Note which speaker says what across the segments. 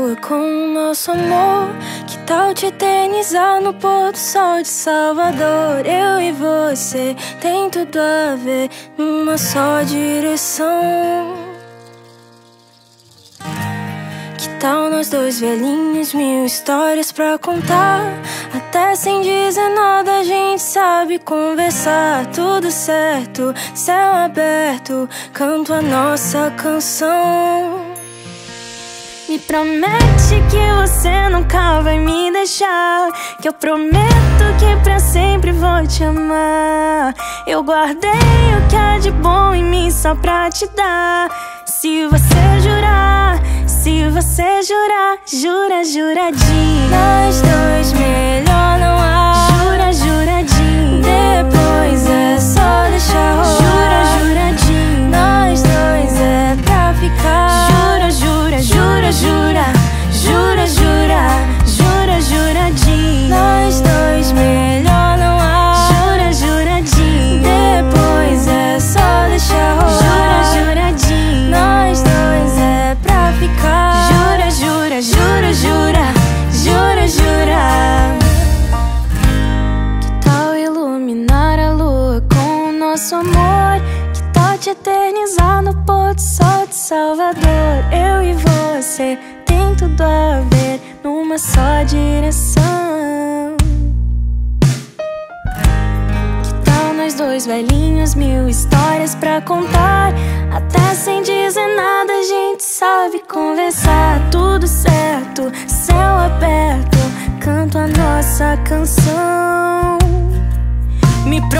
Speaker 1: lua com o nosso amor. Que tal te eternizar no pôr do sol de Salvador? Eu e você tem tudo a ver numa só direção. Que tal nós dois velhinhos, mil histórias pra contar? Até sem dizer nada a gente sabe conversar. Tudo certo, céu aberto, canto a nossa canção. Me promete que você nunca vai me deixar. Que eu prometo que pra sempre vou te amar. Eu guardei o que há de bom em mim só pra te dar. Se você jurar, se você jurar, jura, juradinho. Nós dois melhor nosso amor? Que tal te eternizar no pôr do sol de Salvador? Eu e você tem tudo a ver numa só direção. Que tal nós dois velhinhos, mil histórias pra contar? Até sem dizer nada a gente sabe conversar. Tudo certo, céu aberto, canto a nossa canção.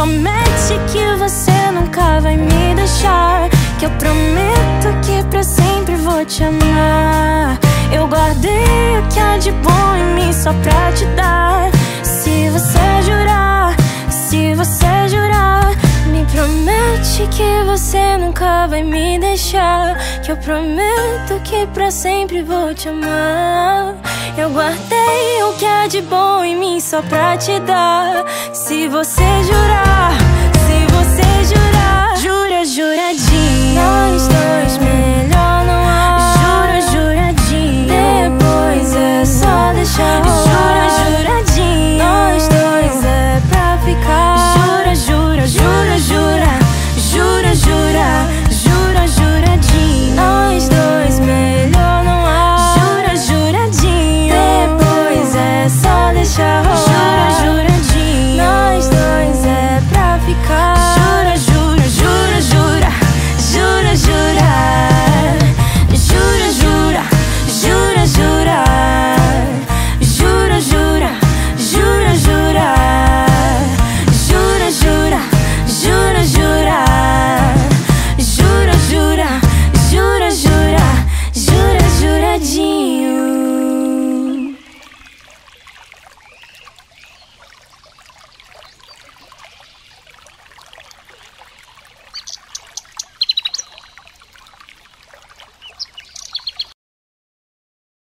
Speaker 1: Me promete que você nunca vai me deixar. Que eu prometo que pra sempre vou te amar. Eu guardei o que há de bom em mim só pra te dar. Se você jurar, se você jurar, me promete que você nunca vai me deixar. Que eu prometo que pra sempre vou te amar. Eu guardei o que há de bom em mim só pra te dar. Se você jurar,